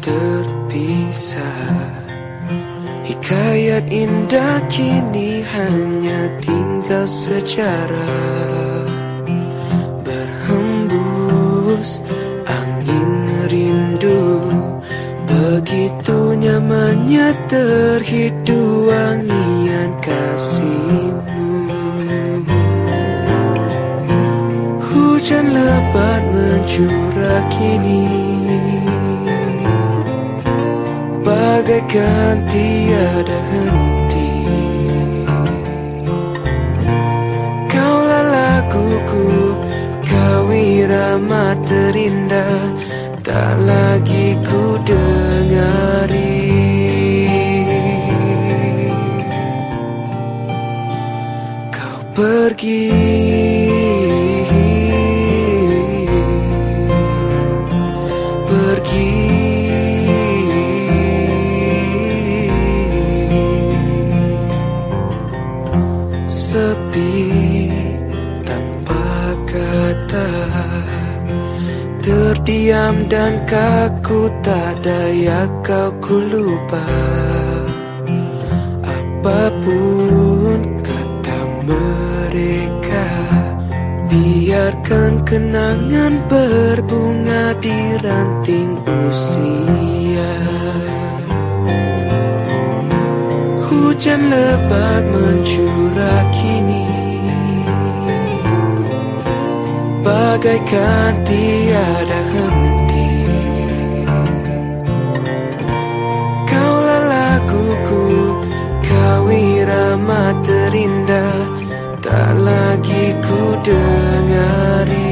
terpisah. Hikayat indah kini hanya tinggal sejarah. Berhembus angin rindu Begitu nyamannya terhidu wangian kasihmu. Hujan lebat mencurah kini Bagaikan tiada henti. Kaulah laguku Kau irama terindah. Tak lagi ku dengari Terdiam dan kaku tak daya kau ku lupa. Apa pun kata mereka Biarkan kenangan berbunga di ranting usia. Hujan lebat mencurah kini Bagaikan tiada henti. Kaulah laguku Kau irama terindah Tak lagi ku dengari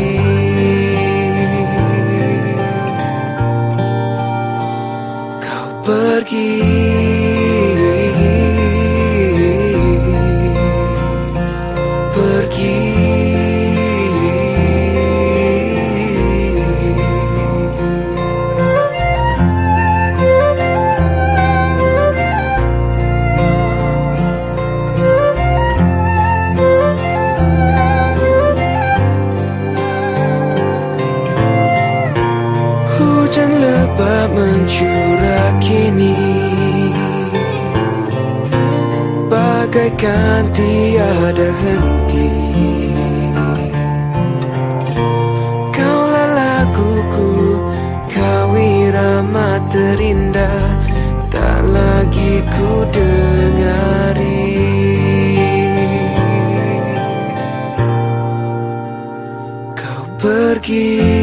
dapat mencurah kini. Bagaikan tiada henti. Kaulah ku, kau irama terindah tak lagi ku dengari. Kau pergi.